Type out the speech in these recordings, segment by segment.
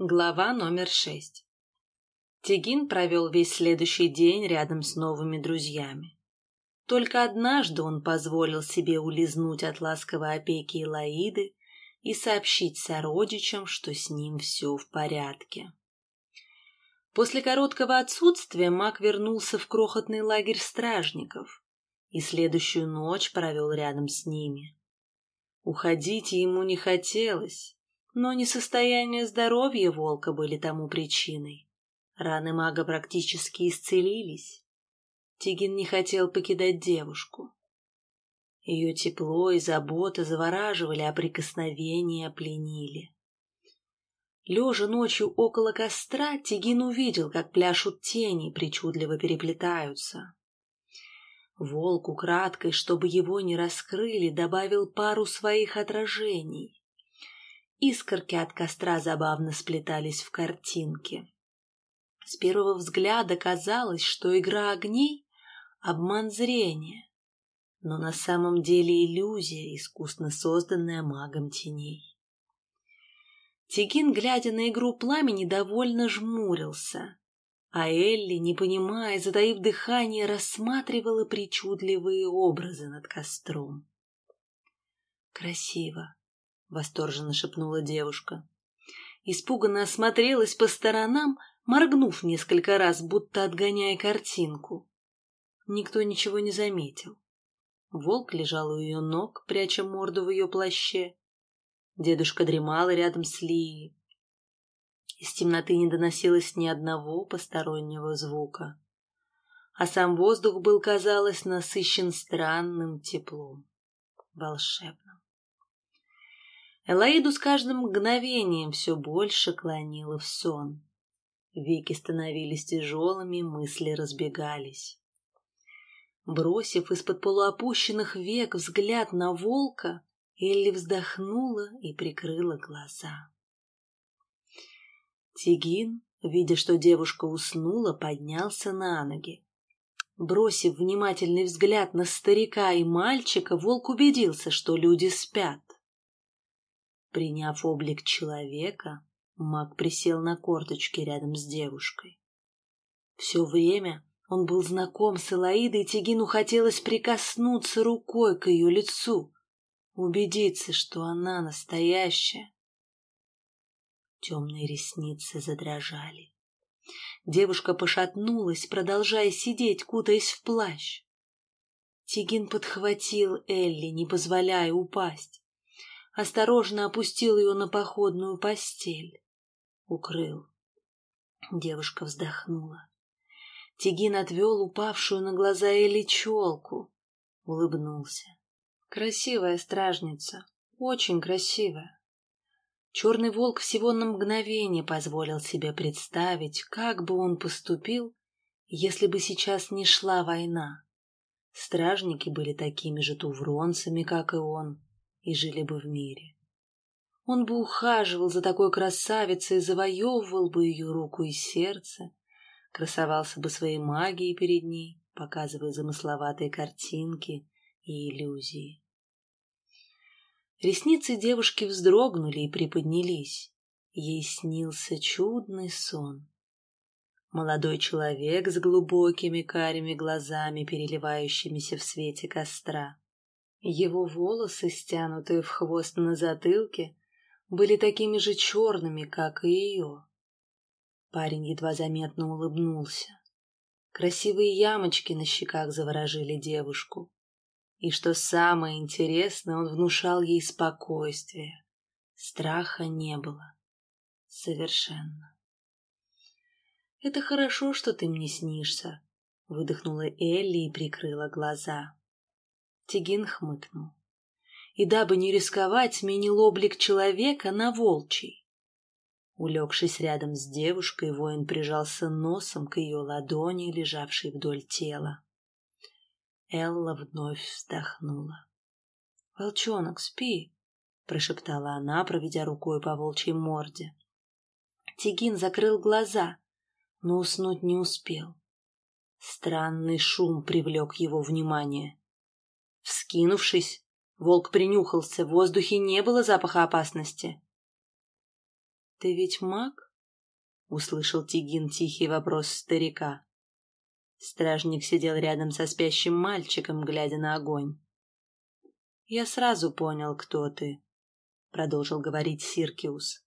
Глава номер шесть. Тигин провел весь следующий день рядом с новыми друзьями. Только однажды он позволил себе улизнуть от ласковой опеки Элаиды и сообщить сородичам, что с ним все в порядке. После короткого отсутствия маг вернулся в крохотный лагерь стражников и следующую ночь провел рядом с ними. Уходить ему не хотелось, но не состояние здоровья волка были тому причиной. Раны мага практически исцелились. Тигин не хотел покидать девушку. Ее тепло и забота завораживали, а прикосновения пленили. Лежа ночью около костра, Тигин увидел, как пляшут тени, причудливо переплетаются. Волк украдкой, чтобы его не раскрыли, добавил пару своих отражений. Искорки от костра забавно сплетались в картинке. С первого взгляда казалось, что игра огней — обман зрения, но на самом деле иллюзия, искусно созданная магом теней. Тигин, глядя на игру пламени, довольно жмурился, а Элли, не понимая, затаив дыхание, рассматривала причудливые образы над костром. Красиво, — восторженно шепнула девушка. Испуганно осмотрелась по сторонам, моргнув несколько раз, будто отгоняя картинку. Никто ничего не заметил. Волк лежал у ее ног, пряча морду в ее плаще. Дедушка дремал рядом с Лией. Из темноты не доносилось ни одного постороннего звука. А сам воздух был, казалось, насыщен странным теплом. Волшебно. Элаиду с каждым мгновением все больше клонило в сон. Веки становились тяжелыми, мысли разбегались. Бросив из-под полуопущенных век взгляд на волка, Элли вздохнула и прикрыла глаза. Тигин, видя, что девушка уснула, поднялся на ноги. Бросив внимательный взгляд на старика и мальчика, волк убедился, что люди спят. Приняв облик человека, маг присел на корточки рядом с девушкой. Все время он был знаком с Элаидой, и Тигину хотелось прикоснуться рукой к ее лицу, убедиться, что она настоящая. Темные ресницы задрожали. Девушка пошатнулась, продолжая сидеть, кутаясь в плащ. Тигин подхватил Элли, не позволяя упасть осторожно опустил ее на походную постель. Укрыл. Девушка вздохнула. Тигин отвел упавшую на глаза Эли челку. Улыбнулся. Красивая стражница, очень красивая. Черный волк всего на мгновение позволил себе представить, как бы он поступил, если бы сейчас не шла война. Стражники были такими же тувронцами, как и он и жили бы в мире. Он бы ухаживал за такой красавицей, завоевывал бы ее руку и сердце, красовался бы своей магией перед ней, показывая замысловатые картинки и иллюзии. Ресницы девушки вздрогнули и приподнялись. Ей снился чудный сон. Молодой человек с глубокими карими глазами, переливающимися в свете костра. Его волосы, стянутые в хвост на затылке, были такими же черными, как и ее. Парень едва заметно улыбнулся. Красивые ямочки на щеках заворожили девушку. И что самое интересное, он внушал ей спокойствие. Страха не было. Совершенно. «Это хорошо, что ты мне снишься», — выдохнула Элли и прикрыла глаза. Тигин хмыкнул. И дабы не рисковать, сменил облик человека на волчий. Улегшись рядом с девушкой, воин прижался носом к ее ладони, лежавшей вдоль тела. Элла вновь вздохнула. — Волчонок, спи! — прошептала она, проведя рукой по волчьей морде. Тигин закрыл глаза, но уснуть не успел. Странный шум привлек его внимание. Вскинувшись, волк принюхался, в воздухе не было запаха опасности. — Ты ведь маг? — услышал Тигин тихий вопрос старика. Стражник сидел рядом со спящим мальчиком, глядя на огонь. «Я сразу понял, кто ты», — продолжил говорить Сиркиус.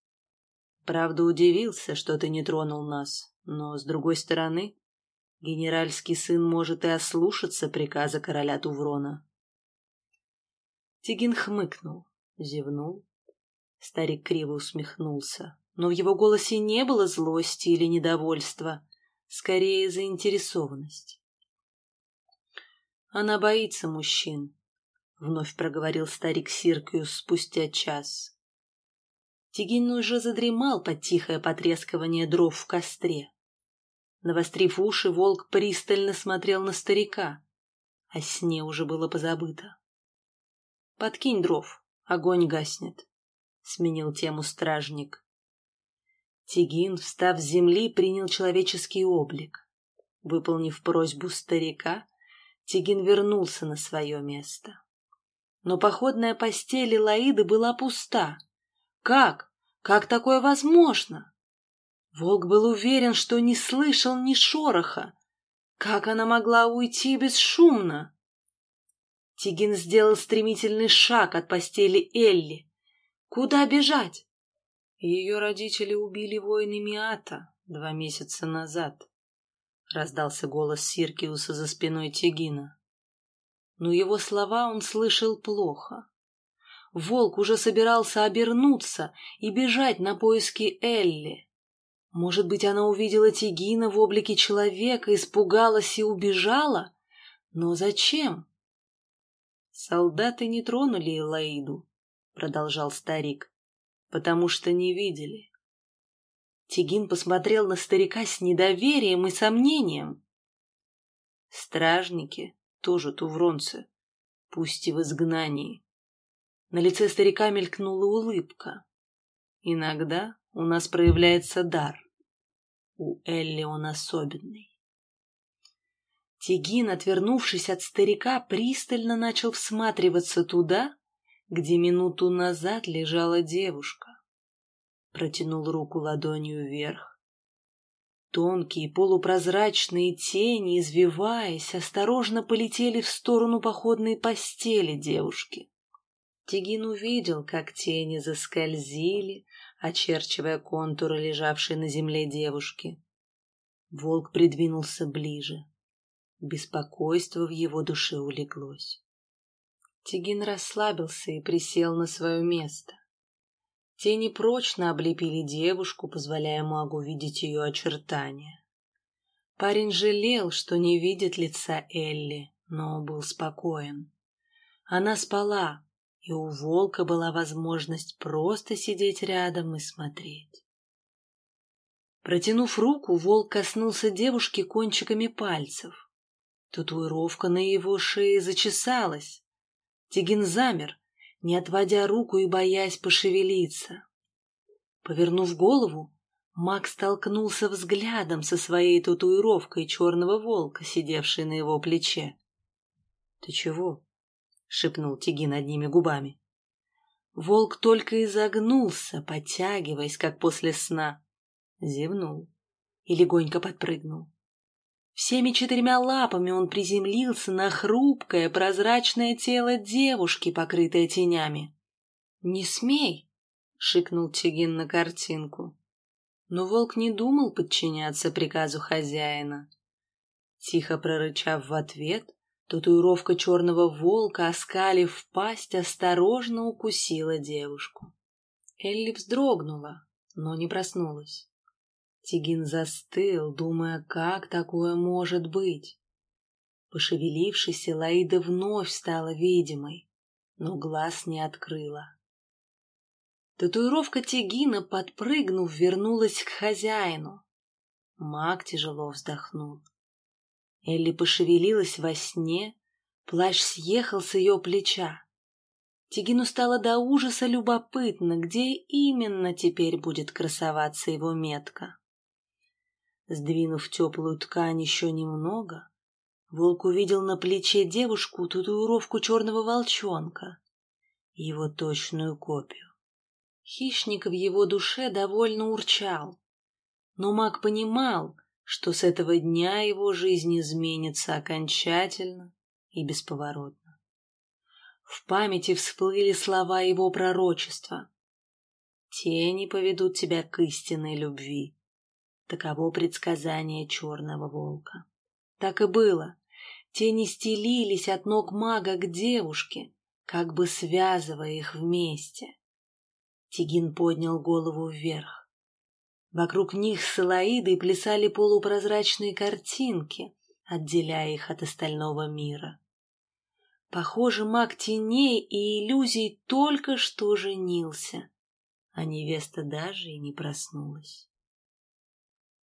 «Правда, удивился, что ты не тронул нас, но, с другой стороны, генеральский сын может и ослушаться приказа короля Туврона». Тигин хмыкнул, зевнул. Старик криво усмехнулся, но в его голосе не было злости или недовольства, скорее заинтересованность. «Она боится мужчин», — вновь проговорил старик Сиркиус спустя час. Тигин уже задремал под тихое потрескивание дров в костре. Навострив уши, волк пристально смотрел на старика. О сне уже было позабыто. «Подкинь дров, огонь гаснет», — сменил тему стражник. Тигин, встав с земли, принял человеческий облик. Выполнив просьбу старика, Тигин вернулся на свое место. Но походная постель Лаиды была пуста. Как? Как такое возможно? Волк был уверен, что не слышал ни шороха. Как она могла уйти бесшумно? Тигин сделал стремительный шаг от постели Элли. Куда бежать? Ее родители убили воины Миата два месяца назад. Раздался голос Сиркиуса за спиной Тигина. Но его слова он слышал плохо. Волк уже собирался обернуться и бежать на поиски Элли. Может быть, она увидела Тигина в облике человека, испугалась и убежала? Но зачем? Солдаты не тронули Элаиду, продолжал старик потому что не видели. Тигин посмотрел на старика с недоверием и сомнением. Стражники тоже тувронцы, пусть и в изгнании. На лице старика мелькнула улыбка. Иногда у нас проявляется дар. У Элли он особенный. Тигин, отвернувшись от старика, пристально начал всматриваться туда, где минуту назад лежала девушка. Протянул руку ладонью вверх. Тонкие полупрозрачные тени, извиваясь, осторожно полетели в сторону походной постели девушки. Тигин увидел, как тени заскользили, очерчивая контуры лежавшей на земле девушки. Волк придвинулся ближе. Беспокойство в его душе улеглось. Тигин расслабился и присел на свое место. Тени прочно облепили девушку, позволяя магу видеть ее очертания. Парень жалел, что не видит лица Элли, но был спокоен. Она спала, и у волка была возможность просто сидеть рядом и смотреть. Протянув руку, волк коснулся девушки кончиками пальцев. Татуировка на его шее зачесалась, Тигин замер, не отводя руку и боясь пошевелиться. Повернув голову, Мак столкнулся взглядом со своей татуировкой черного волка, сидевшей на его плече. — Ты чего? — шепнул Тигин одними губами. Волк только изогнулся, подтягиваясь, как после сна. Зевнул и легонько подпрыгнул. Всеми четырьмя лапами он приземлился на хрупкое прозрачное тело девушки, покрытое тенями. «Не смей!» — шикнул Тигин на картинку. Но волк не думал подчиняться приказу хозяина. Тихо прорычав в ответ, татуировка черного волка, оскалив пасть, осторожно укусила девушку. Элли вздрогнула, но не проснулась. Тигин застыл, думая, как такое может быть. Пошевелившись, Лаида вновь стала видимой, но глаз не открыла. Татуировка Тигина, подпрыгнув, вернулась к хозяину. Маг тяжело вздохнул. Элли пошевелилась во сне, плащ съехал с ее плеча. Тигину стало до ужаса любопытно, где именно теперь будет красоваться его метка. Сдвинув теплую ткань еще немного, волк увидел на плече девушку татуировку черного волчонка, его точную копию. Хищник в его душе довольно урчал, Но маг понимал, что с этого дня его жизнь изменится окончательно и бесповоротно. В памяти всплыли слова его пророчества. «Тени поведут тебя к истинной любви». Таково предсказание черного волка. Так и было. Тени стелились от ног мага к девушке, как бы связывая их вместе. Тигин поднял голову вверх. Вокруг них с Элоидой плясали полупрозрачные картинки, отделяя их от остального мира. Похоже, маг теней и иллюзий только что женился, а невеста даже и не проснулась.